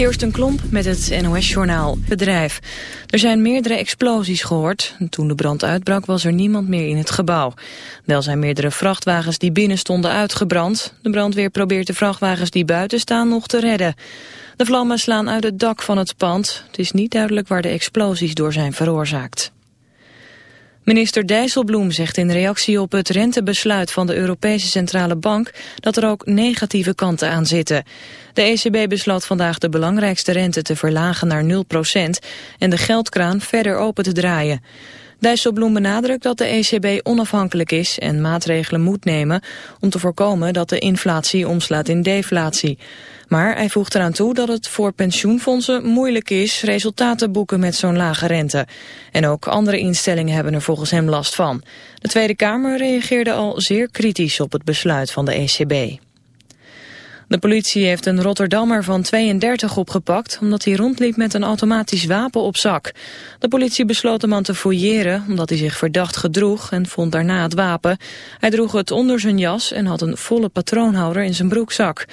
Kirsten Klomp met het NOS-journaal. Bedrijf. Er zijn meerdere explosies gehoord. Toen de brand uitbrak was er niemand meer in het gebouw. Wel zijn meerdere vrachtwagens die binnen stonden uitgebrand. De brandweer probeert de vrachtwagens die buiten staan nog te redden. De vlammen slaan uit het dak van het pand. Het is niet duidelijk waar de explosies door zijn veroorzaakt. Minister Dijsselbloem zegt in reactie op het rentebesluit van de Europese Centrale Bank dat er ook negatieve kanten aan zitten. De ECB besloot vandaag de belangrijkste rente te verlagen naar 0% en de geldkraan verder open te draaien. Dijsselbloem benadrukt dat de ECB onafhankelijk is en maatregelen moet nemen om te voorkomen dat de inflatie omslaat in deflatie. Maar hij voegt eraan toe dat het voor pensioenfondsen moeilijk is resultaten te boeken met zo'n lage rente. En ook andere instellingen hebben er volgens hem last van. De Tweede Kamer reageerde al zeer kritisch op het besluit van de ECB. De politie heeft een Rotterdammer van 32 opgepakt... omdat hij rondliep met een automatisch wapen op zak. De politie besloot hem aan te fouilleren... omdat hij zich verdacht gedroeg en vond daarna het wapen. Hij droeg het onder zijn jas en had een volle patroonhouder in zijn broekzak.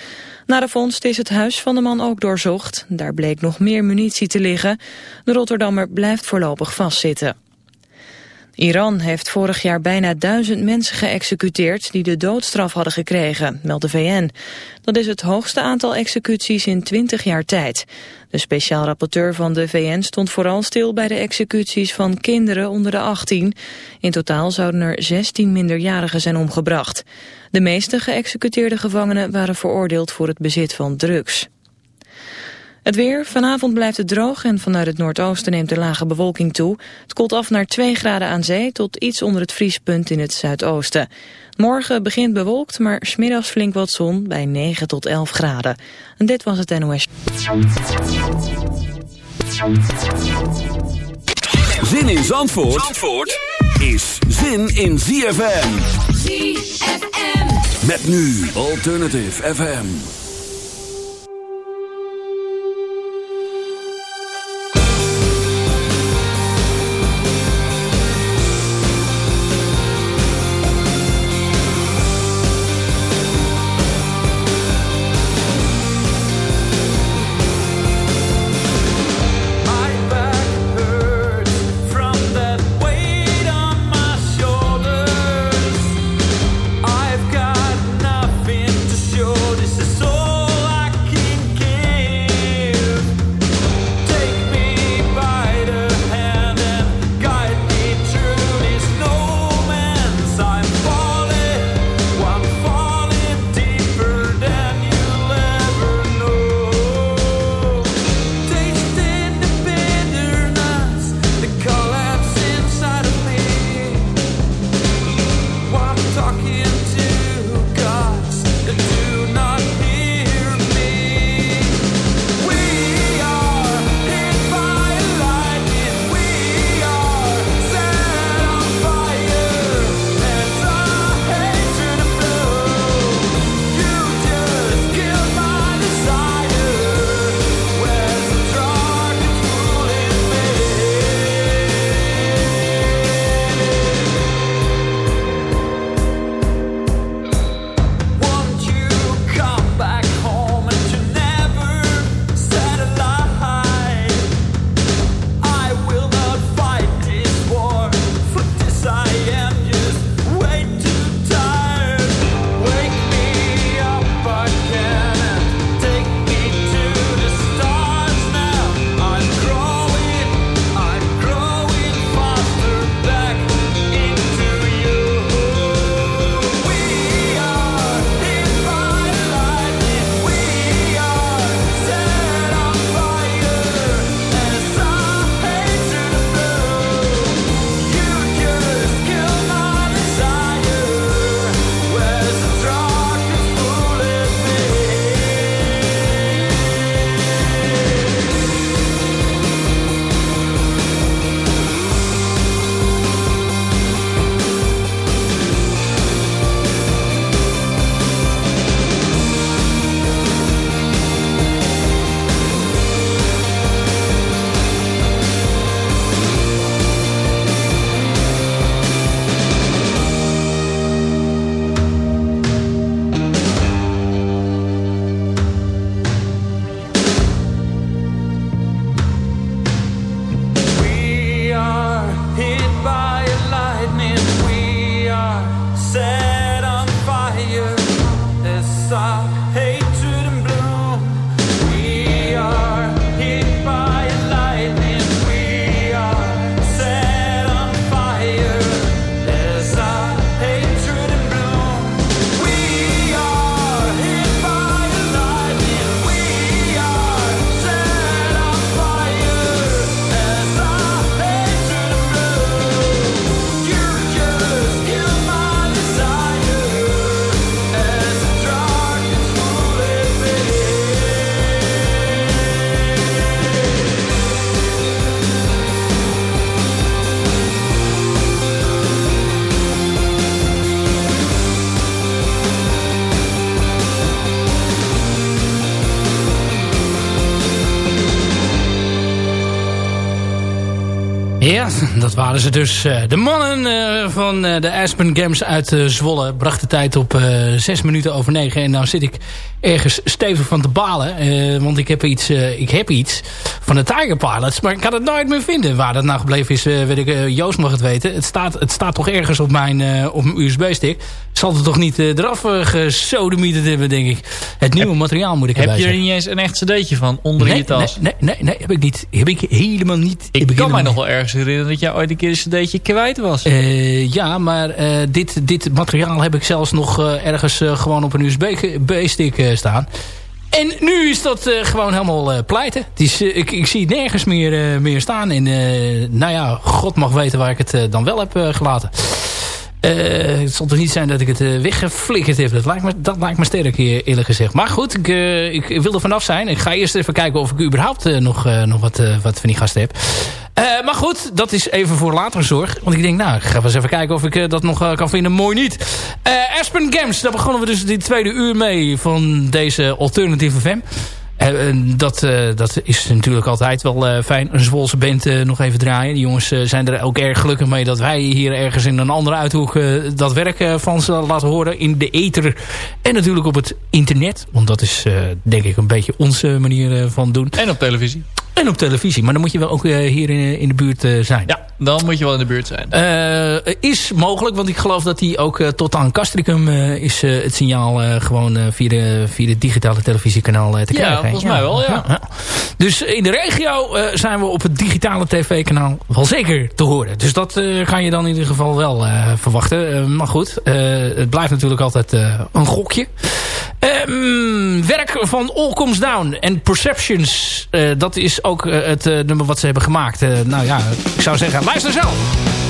Na de vondst is het huis van de man ook doorzocht. Daar bleek nog meer munitie te liggen. De Rotterdammer blijft voorlopig vastzitten. Iran heeft vorig jaar bijna duizend mensen geëxecuteerd die de doodstraf hadden gekregen, meldt de VN. Dat is het hoogste aantal executies in twintig jaar tijd. De speciaal rapporteur van de VN stond vooral stil bij de executies van kinderen onder de 18. In totaal zouden er 16 minderjarigen zijn omgebracht. De meeste geëxecuteerde gevangenen waren veroordeeld voor het bezit van drugs. Het weer. Vanavond blijft het droog en vanuit het noordoosten neemt de lage bewolking toe. Het koelt af naar 2 graden aan zee tot iets onder het vriespunt in het zuidoosten. Morgen begint bewolkt, maar smiddags flink wat zon bij 9 tot 11 graden. En dit was het NOS. Zin in Zandvoort, Zandvoort is zin in ZFM. ZFM. Met nu Alternative FM. Waren ze dus. Eh, de mannen uh, van uh, de Aspen Games uit Zwolle brachten de tijd op zes minuten over negen. En nou zit ik ergens stevig van te balen. want ik heb, iets, ik heb iets van de Tiger Pilots. Maar ik kan het nooit meer vinden. Waar dat nou gebleven is, weet ik, Joost mag het weten. Het staat, het staat toch ergens op mijn, op mijn USB-stick. Zal het toch niet eraf gesodemieterd hebben, denk ik. Het nieuwe materiaal moet ik Heb je er niet eens een echt cd'tje van onder nee, je tas? Nee, nee, nee, nee, heb ik niet. Heb ik helemaal niet. Ik, ik kan mij nog wel ergens herinneren dat jij ooit een keer een cd'tje kwijt was. Uh, ja, maar uh, dit, dit materiaal heb ik zelfs nog uh, ergens gewoon op een USB-stick staan. En nu is dat gewoon helemaal pleiten. Het is, ik, ik zie het nergens meer, meer staan. En nou ja, God mag weten waar ik het dan wel heb gelaten. Uh, het zal toch niet zijn dat ik het uh, weggeflikkerd heb. Dat lijkt me, dat lijkt me sterk eerlijk gezegd. Maar goed, ik, ik wil er vanaf zijn. Ik ga eerst even kijken of ik überhaupt nog, nog wat, wat van die gasten heb. maar goed, dat is even voor later zorg. Want ik denk, nou, ik ga eens even kijken of ik dat nog kan vinden. Mooi niet. Aspen Games, daar begonnen we dus die tweede uur mee van deze Alternative FM. En dat, uh, dat is natuurlijk altijd wel fijn. Een Zwolse band nog even draaien. Die jongens zijn er ook erg gelukkig mee dat wij hier ergens in een andere uithoek dat werk van ze laten horen. In de ether en natuurlijk op het internet. Want dat is denk ik een beetje onze manier van doen. En op televisie. En op televisie. Maar dan moet je wel ook hier in, in de buurt zijn. Ja, dan moet je wel in de buurt zijn. Uh, is mogelijk, want ik geloof dat hij ook uh, tot aan Castricum uh, is het signaal gewoon via, de, via de digitale televisiekanaal te krijgen. Ja, volgens mij wel, ja. ja. Dus in de regio zijn we op het digitale tv-kanaal wel zeker te horen. Dus dat kan je dan in ieder geval wel verwachten. maar goed, het blijft natuurlijk altijd een gokje. Um, werk van All Comes Down en Perceptions. dat is ook het nummer wat ze hebben gemaakt. nou ja, ik zou zeggen, luister zelf.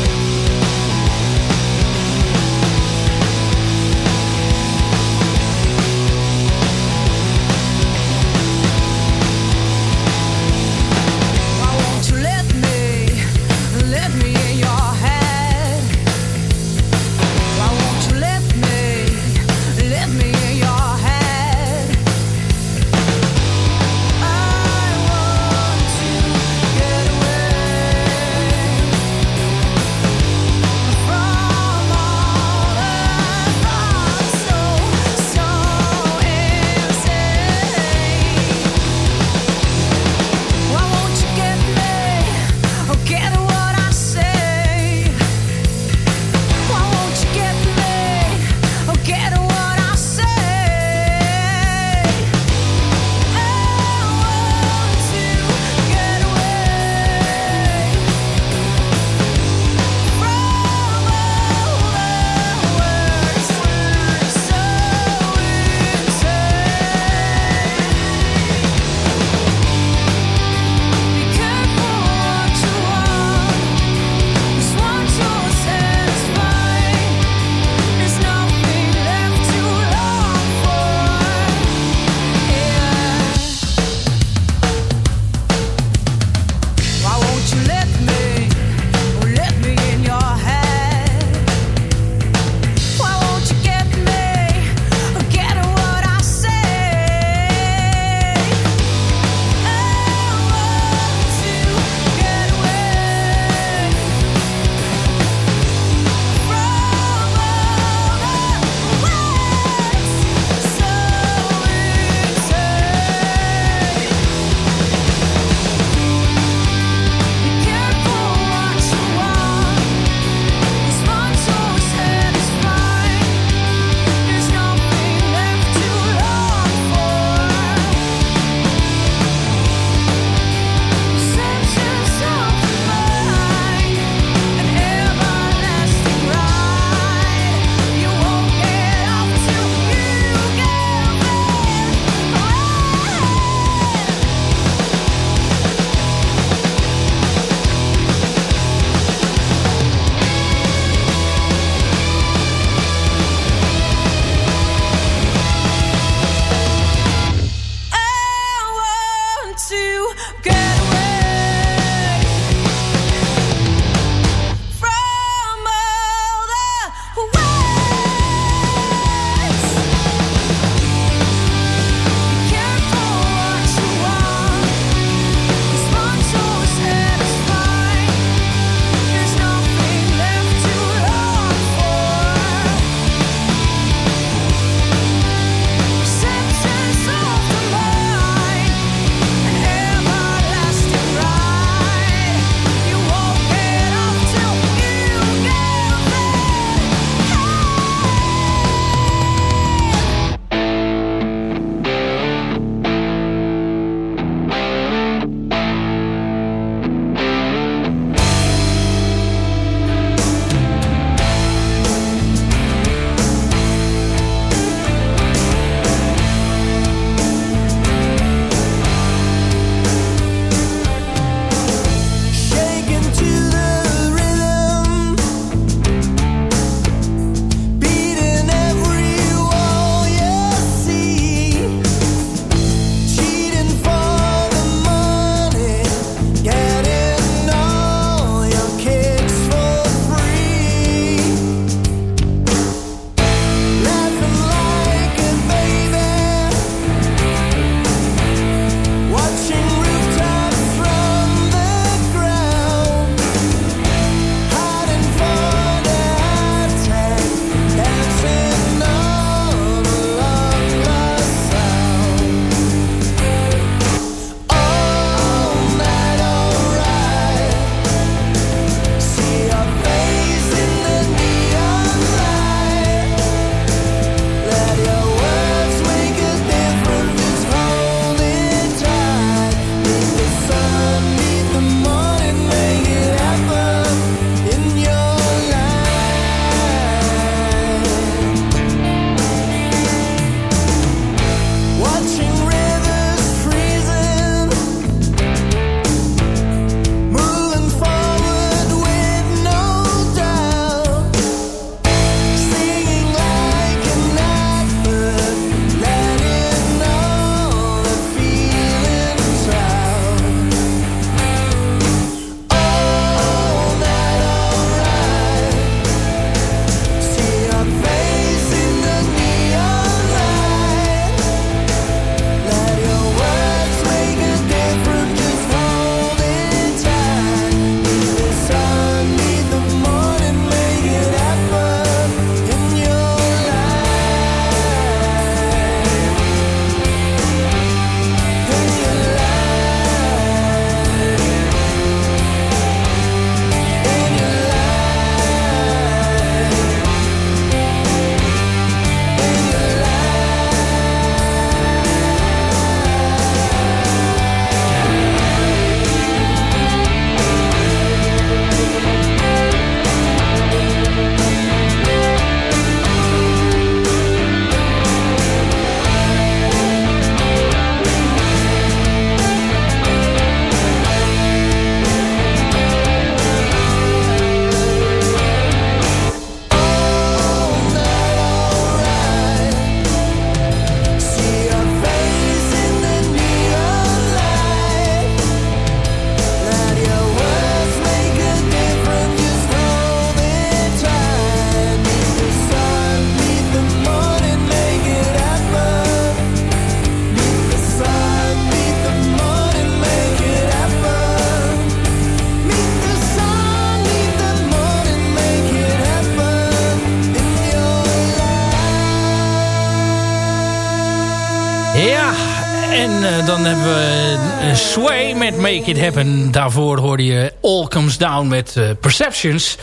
Dan hebben we uh, Sway met Make It Happen. Daarvoor hoorde je All Comes Down met uh, Perceptions.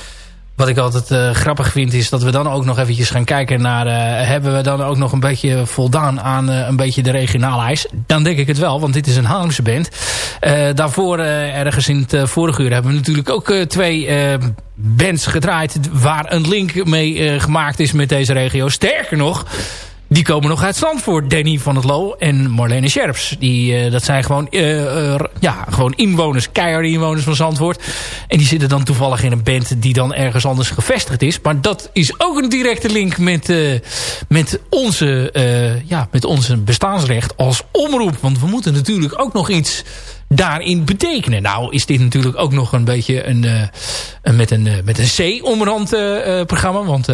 Wat ik altijd grappig vind is dat we dan ook nog eventjes gaan kijken naar... hebben we dan ook nog een beetje voldaan aan een beetje de regionale ijs? Dan denk ik het wel, want dit is een Haarlemse band. daarvoor ergens in het vorige uur hebben we natuurlijk ook twee bands gedraaid... waar een link mee gemaakt is met deze regio. Sterker nog... Die komen nog uit Zandvoort. Danny van het Loo en Marlene Scherps. Die, uh, dat zijn gewoon, uh, ja, gewoon inwoners, keiharde inwoners van Zandvoort. En die zitten dan toevallig in een band die dan ergens anders gevestigd is. Maar dat is ook een directe link met, met, onze, ja, met onze bestaansrecht als omroep. Want we moeten natuurlijk ook nog iets daarin betekenen. Nou is dit natuurlijk ook nog een beetje een, uh, een met een, uh, met een C omrand uh, programma. Want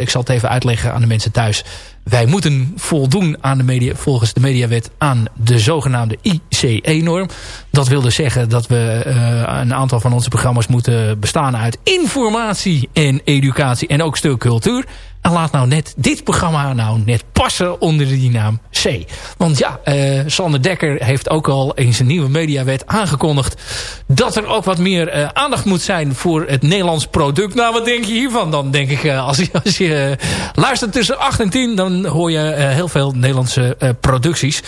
ik zal het even uitleggen aan de mensen thuis. Wij moeten voldoen aan de media, volgens de mediawet aan de zogenaamde ICE-norm. Dat wil dus zeggen dat we een aantal van onze programma's moeten bestaan uit informatie en educatie en ook stuk cultuur. En laat nou net dit programma nou net passen onder die naam C. Want ja, uh, Sander Dekker heeft ook al in zijn nieuwe mediawet aangekondigd... dat er ook wat meer uh, aandacht moet zijn voor het Nederlands product. Nou, wat denk je hiervan? Dan denk ik, als je, als je luistert tussen 8 en 10... dan hoor je heel veel Nederlandse producties.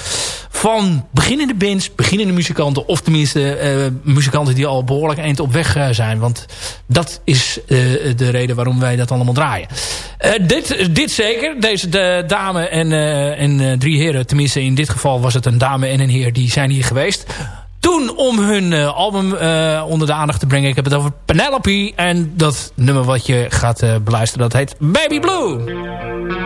Van beginnende bands, beginnende muzikanten... of tenminste muzikanten die al behoorlijk eind op weg zijn. Want dat is de reden waarom wij dat allemaal draaien dit, dit zeker. Deze de dame en, uh, en uh, drie heren. Tenminste, in dit geval was het een dame en een heer. Die zijn hier geweest. Toen om hun uh, album onder de aandacht te brengen. Ik heb het over Penelope. En dat nummer wat je gaat beluisteren. Dat heet Baby Blue.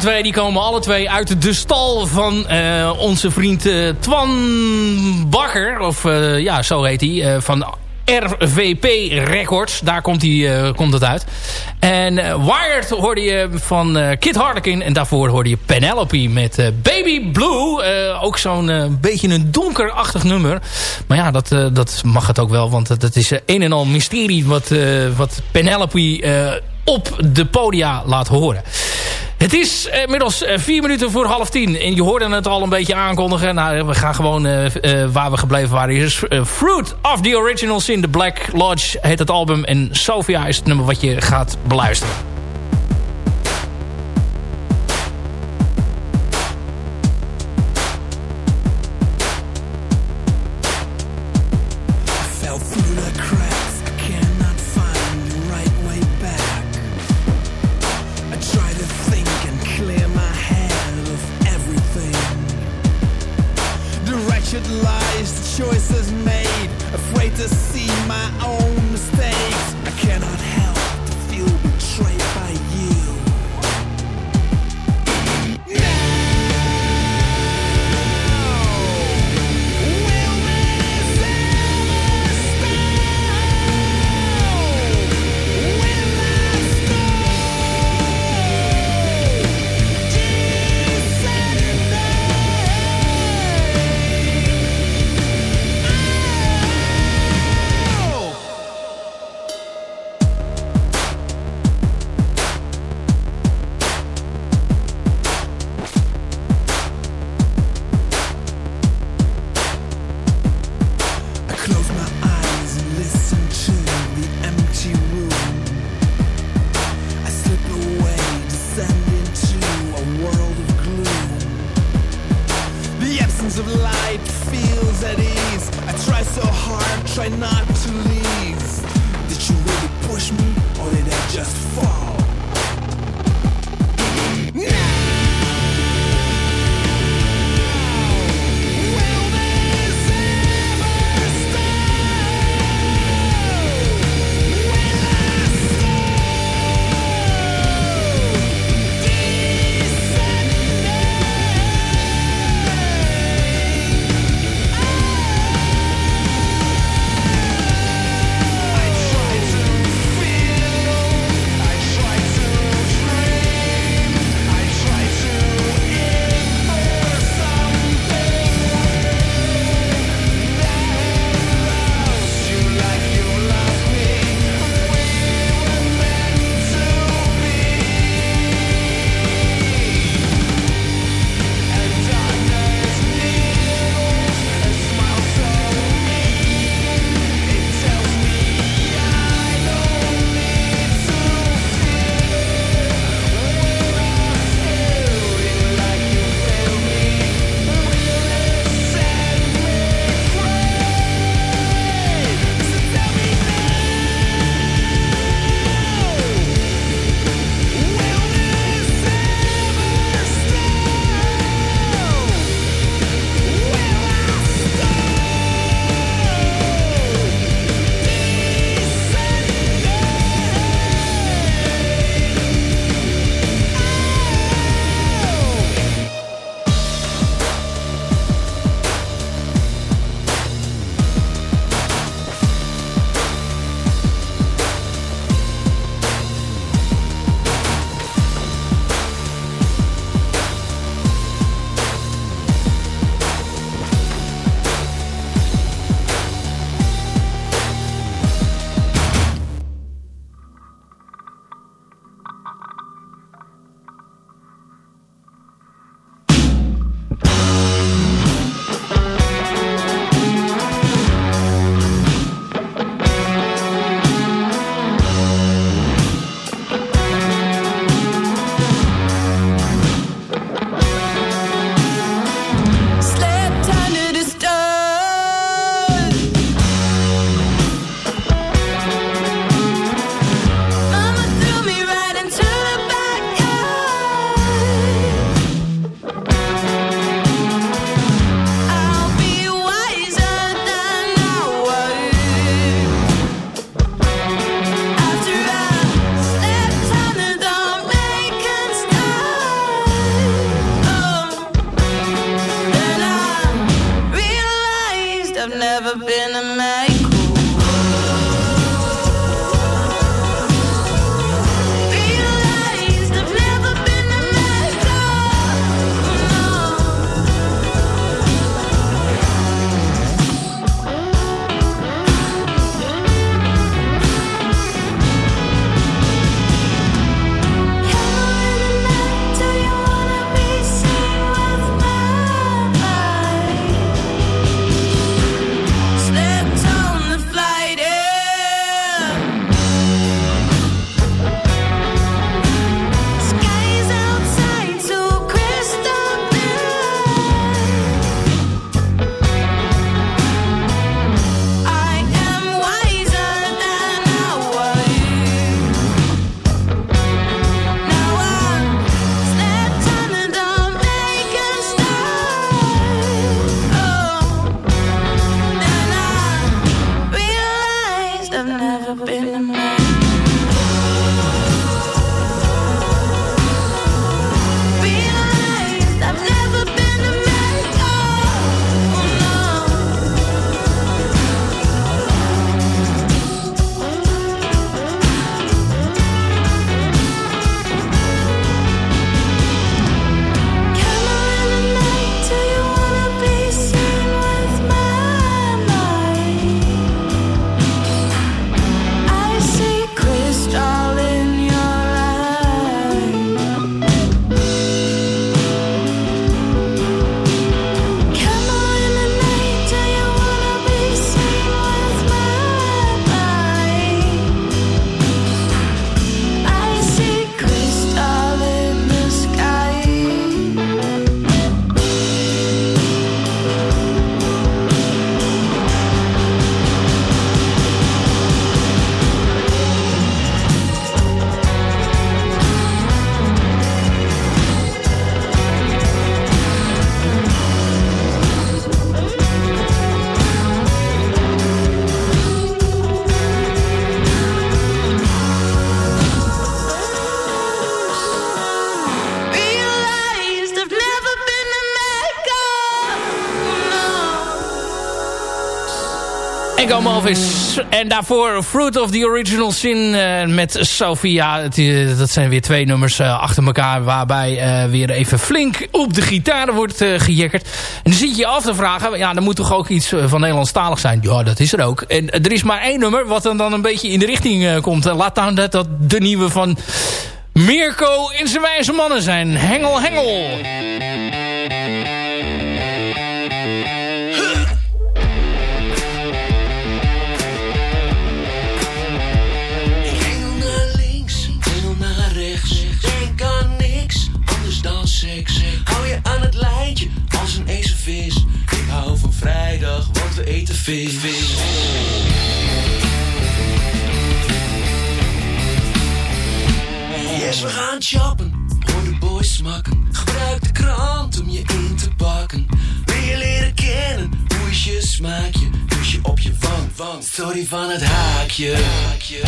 Twee die komen alle twee uit de stal van eh, onze vriend eh, Twan Bakker. Of eh, ja, zo heet hij. van RVP Records. Daar komt, die, komt het uit. En Wired hoorde je van Kid Harlequin. En daarvoor hoorde je Penelope met Baby Blue. Ook zo'n beetje een donkerachtig nummer. Maar ja, dat, dat mag het ook wel. Want het is een en al mysterie wat, wat Penelope op de podia laat horen. Het is inmiddels eh, vier minuten voor half tien. En je hoorde het al een beetje aankondigen. Nou, we gaan gewoon eh, eh, waar we gebleven waren. Hier is Fruit of the Originals in the Black Lodge heet het album. En Sophia is het nummer wat je gaat beluisteren. En daarvoor Fruit of the Original Sin eh, met Sophia. Eh, dat zijn weer twee nummers eh, achter elkaar. Waarbij weer even flink op de gitaar wordt gejekkerd. En dan zit je je af te vragen. Ja, er moet toch ook iets van Nederlandstalig zijn. Ja, dat is er ook. En er is maar één nummer wat dan, dan een beetje in de richting komt. Laat dan dat dat de nieuwe van Mirko in zijn wijze mannen zijn. Hengel, hengel. Yes, we gaan shoppen, hoor de boys smakken. Gebruik de krant om je in te pakken. Wil je leren kennen, hoe is je smaakje? Dus je op je wang, wang, story van het haakje. haakje,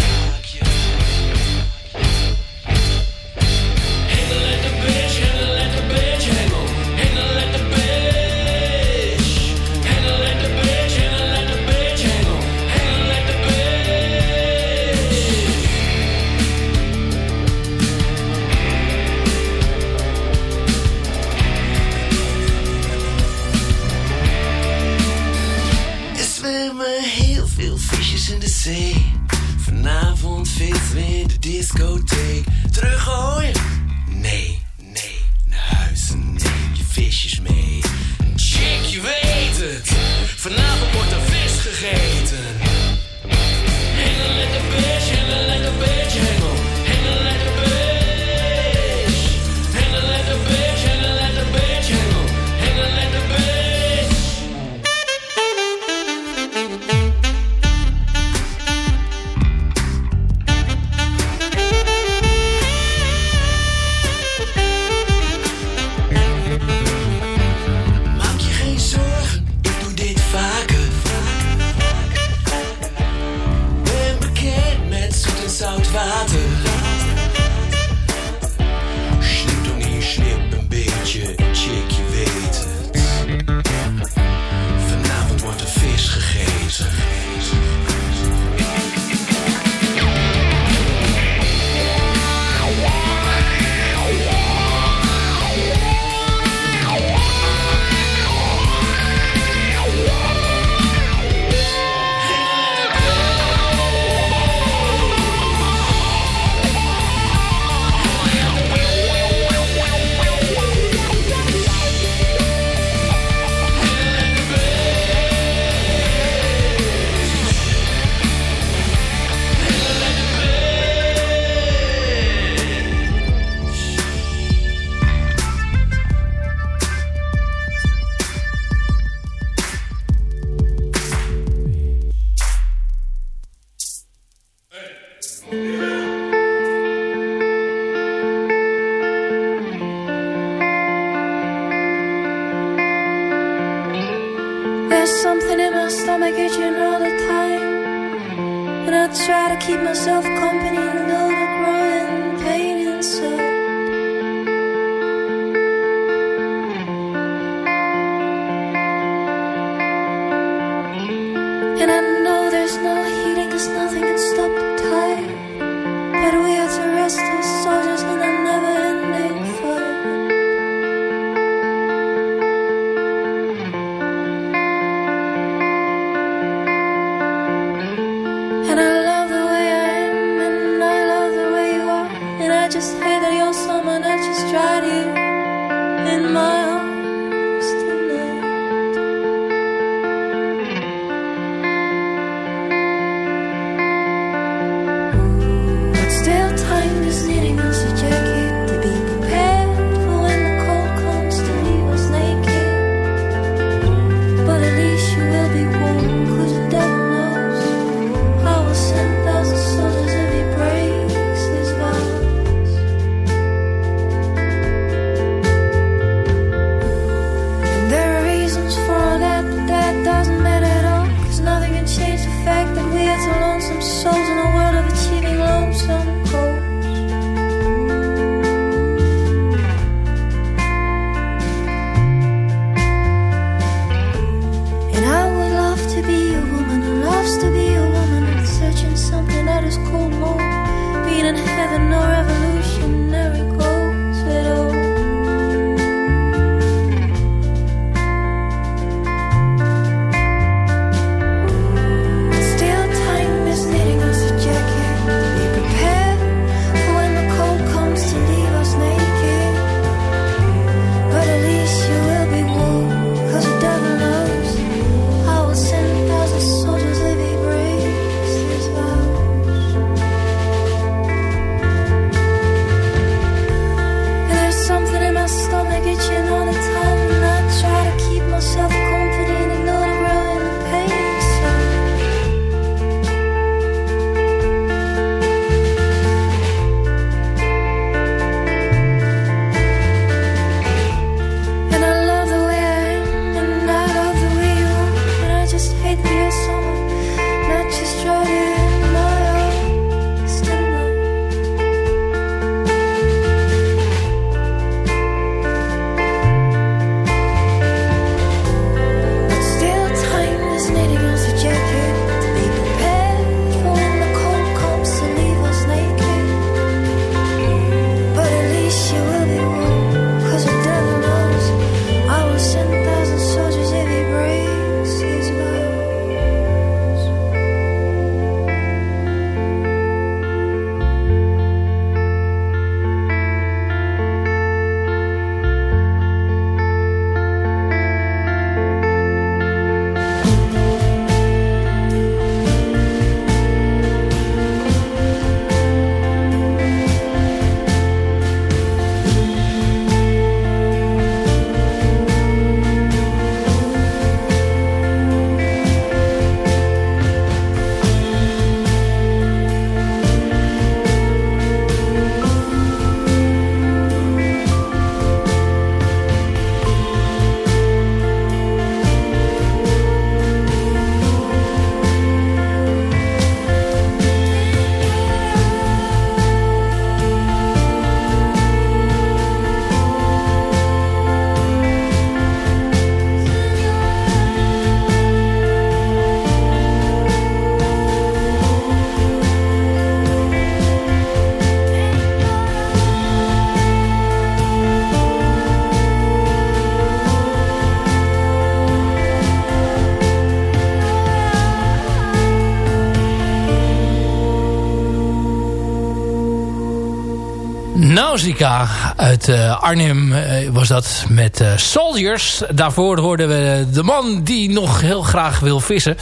Nausicaa uit eh, Arnhem eh, was dat met eh, Soldiers. Daarvoor hoorden we de man die nog heel graag wil vissen.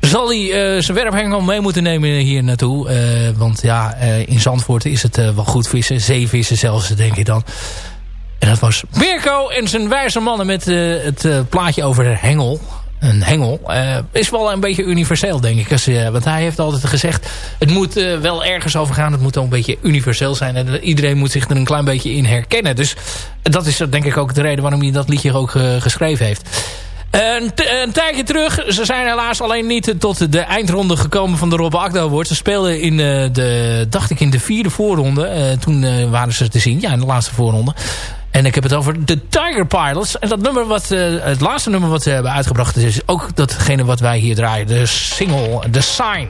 Zal hij zijn werphengel mee moeten nemen hier naartoe? want ja, in Zandvoort is het wel goed vissen. Zeevissen zelfs, denk ik dan. En dat was Mirko en zijn wijze mannen met het plaatje over hengel een hengel. Uh, is wel een beetje universeel, denk ik. Uh, want hij heeft altijd gezegd... het moet uh, wel ergens over gaan. Het moet ook een beetje universeel zijn. En iedereen moet zich er een klein beetje in herkennen. Dus dat is denk ik ook de reden waarom hij dat liedje ook geschreven heeft. Een, tijdje terug, ze zijn helaas alleen niet tot de eindronde gekomen van de Rob Akda. Ze speelden in de, dacht ik, in de vierde voorronde. toen waren ze te zien, ja, in de laatste voorronde. En ik heb het over de Tiger Pilots. En dat nummer wat, uh, het laatste nummer wat ze hebben uitgebracht... is ook datgene wat wij hier draaien. De single The Sign.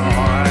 side.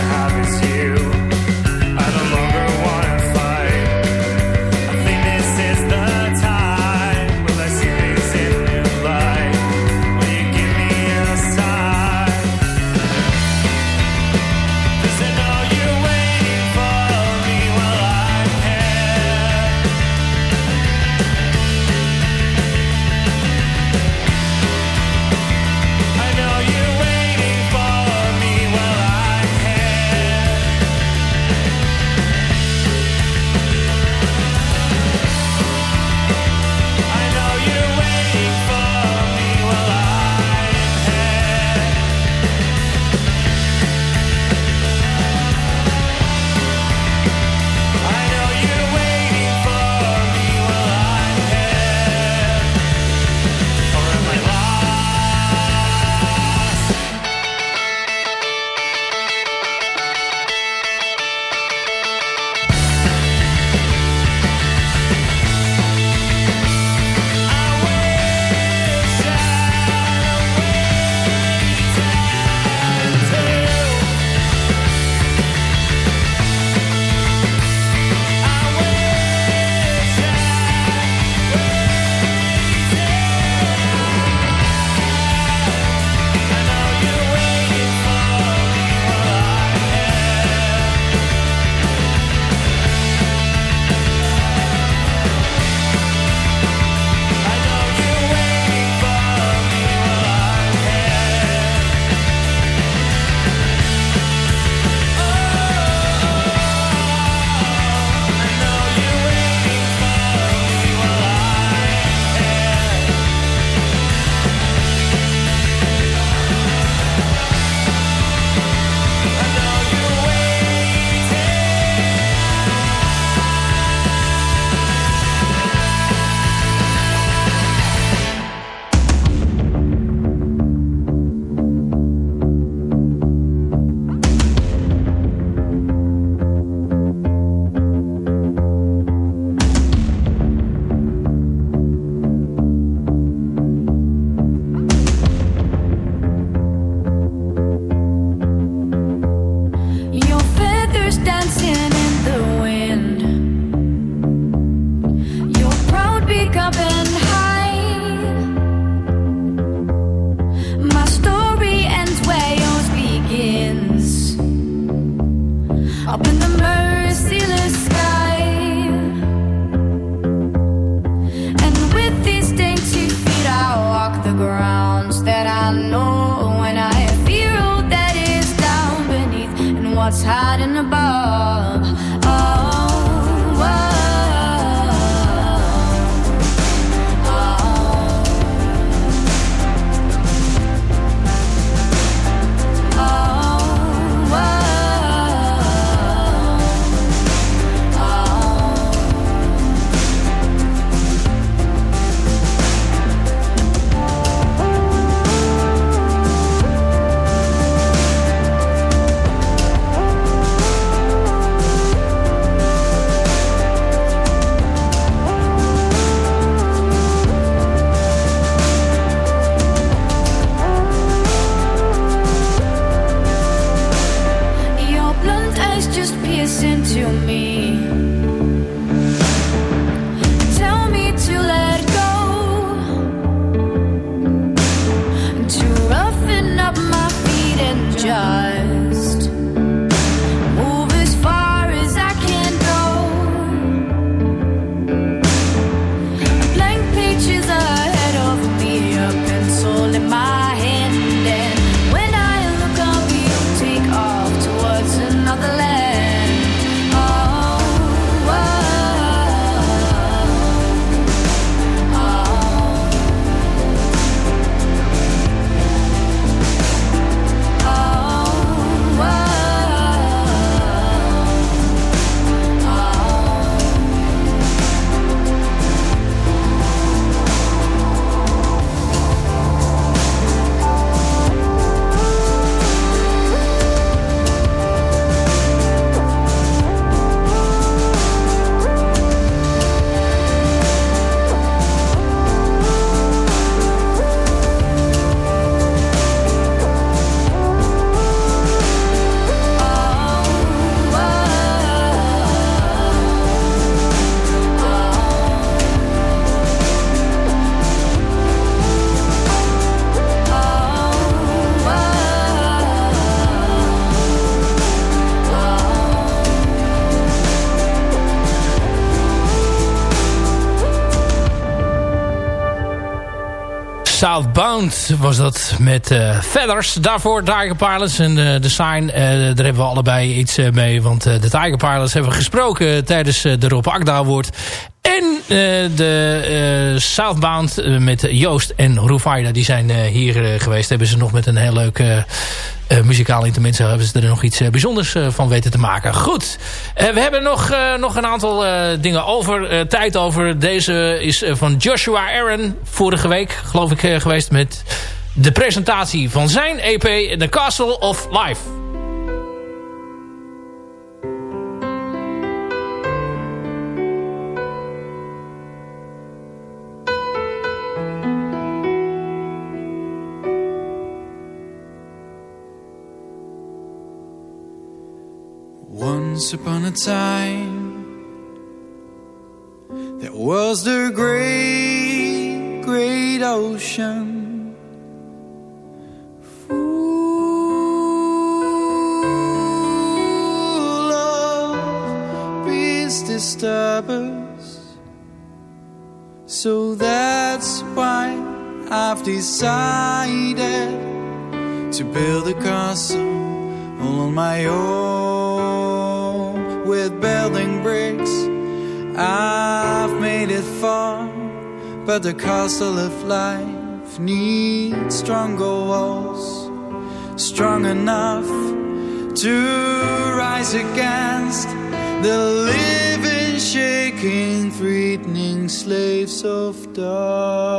Was dat met eh, Feathers. Daarvoor Tiger Pilots en eh, The Sign. eh, daar hebben we allebei iets mee. Want de Tiger Pilots hebben we gesproken tijdens de Rob Akda. Eh, de eh, Southbound eh, met Joost en Rufaida. Die zijn hier geweest. Hebben ze nog met een heel leuk... eh, muzikaal intermezzo hebben ze er nog iets bijzonders van weten te maken. Goed, we hebben nog, nog een aantal dingen over, tijd over. Deze is van Joshua Aaron, vorige week geloof ik geweest met de presentatie van zijn EP The Castle of Life. Once upon a time, there was the great, great ocean. Full of peace disturbers. So that's why I've decided to build a castle all on my own with building bricks. I've made it far, but the castle of life needs stronger walls, strong enough to rise against the living, shaking, threatening slaves of dark.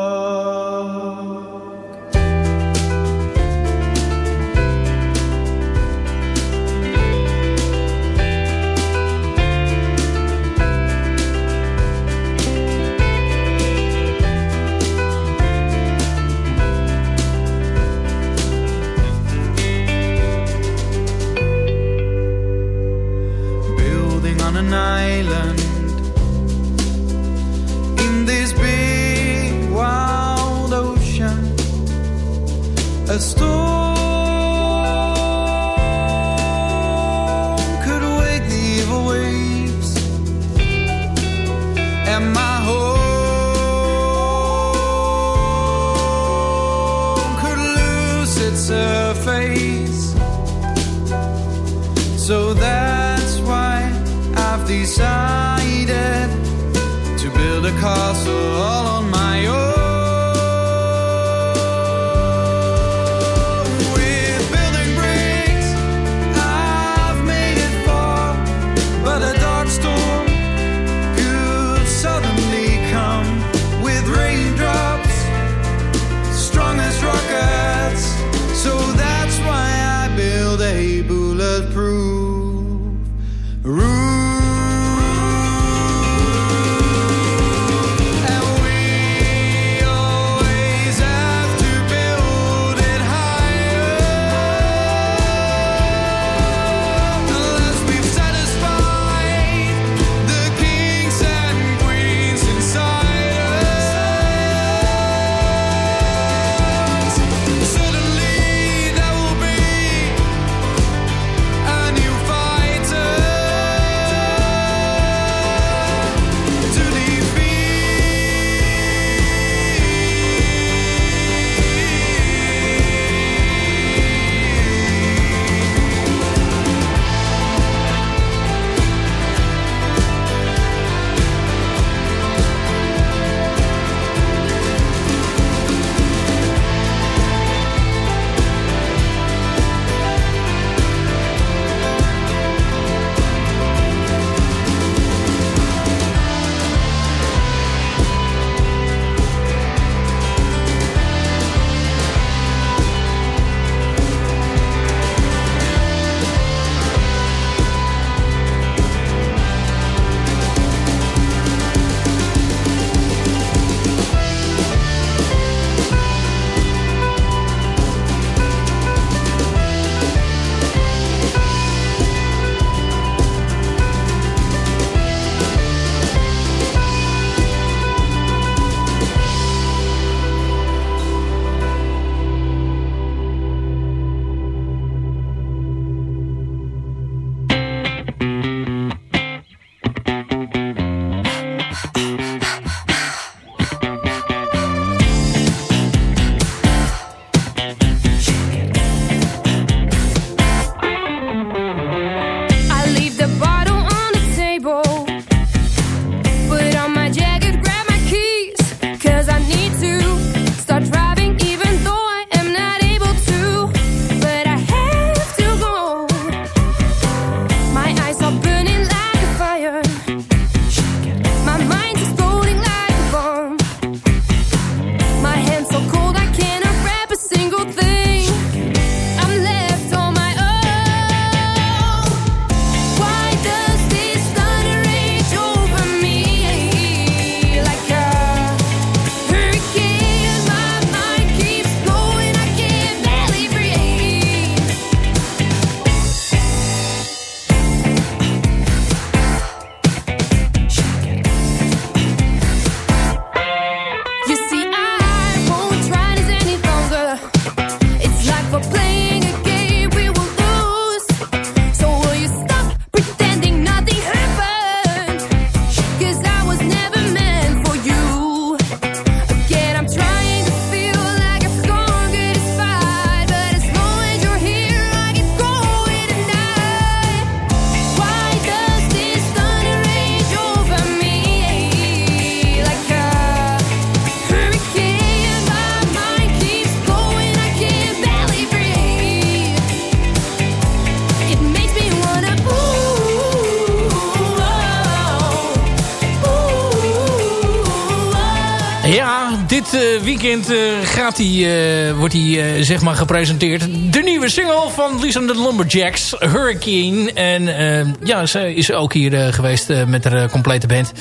Weekend eh, gaat die, eh, wordt hij eh, zeg maar gepresenteerd. De nieuwe single van Lisa de Lumberjacks, Hurricane. En ja, ze is ook hier geweest met haar complete band.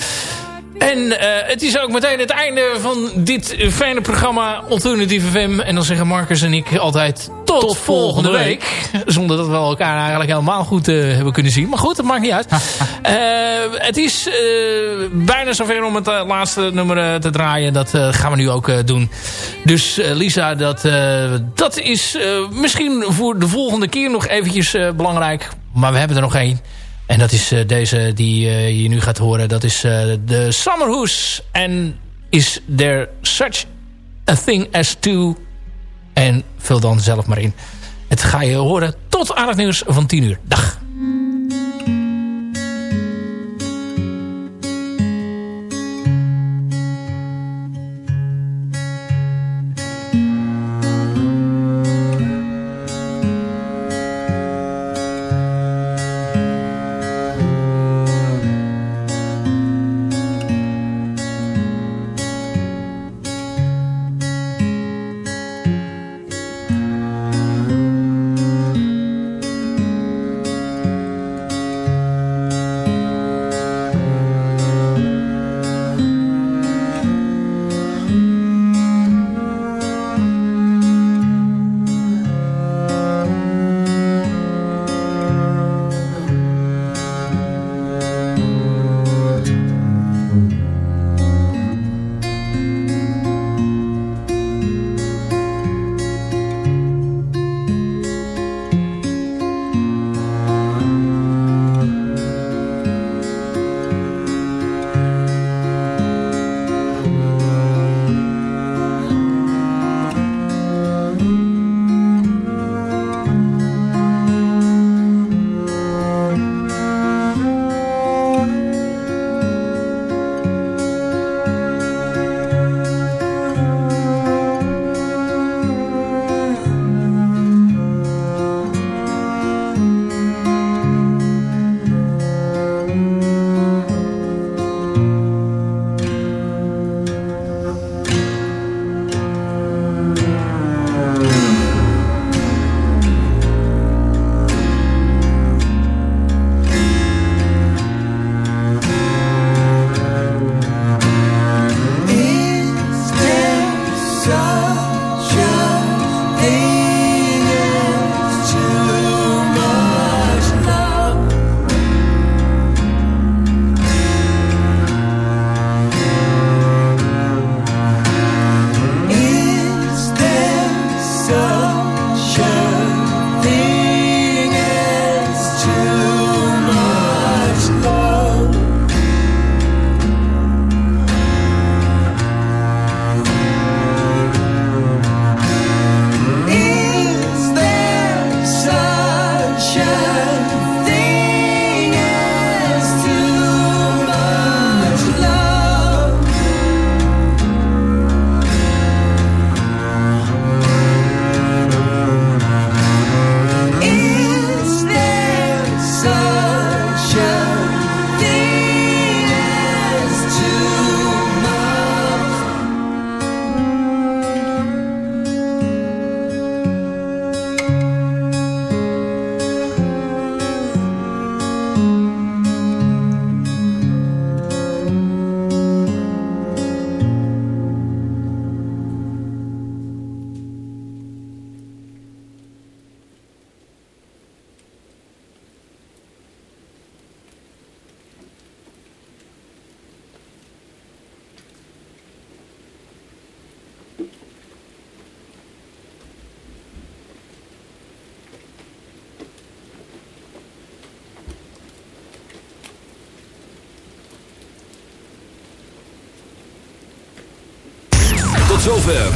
En het is ook meteen het einde van dit fijne programma Alternative FM. En dan zeggen Marcus en ik altijd tot, volgende week. Zonder dat we elkaar eigenlijk helemaal goed eh, hebben kunnen zien. Maar goed, dat maakt niet uit. Eh, het is eh, bijna zover om het laatste nummer te draaien. Dat gaan we nu ook doen. Dus Lisa, dat, dat is misschien voor de volgende keer nog eventjes belangrijk. Maar we hebben er nog één. En dat is deze die je nu gaat horen. Dat is de Summerhoes. En is there such a thing as two En vul dan zelf maar in. Het ga je horen tot aan het nieuws van 10 uur. Dag.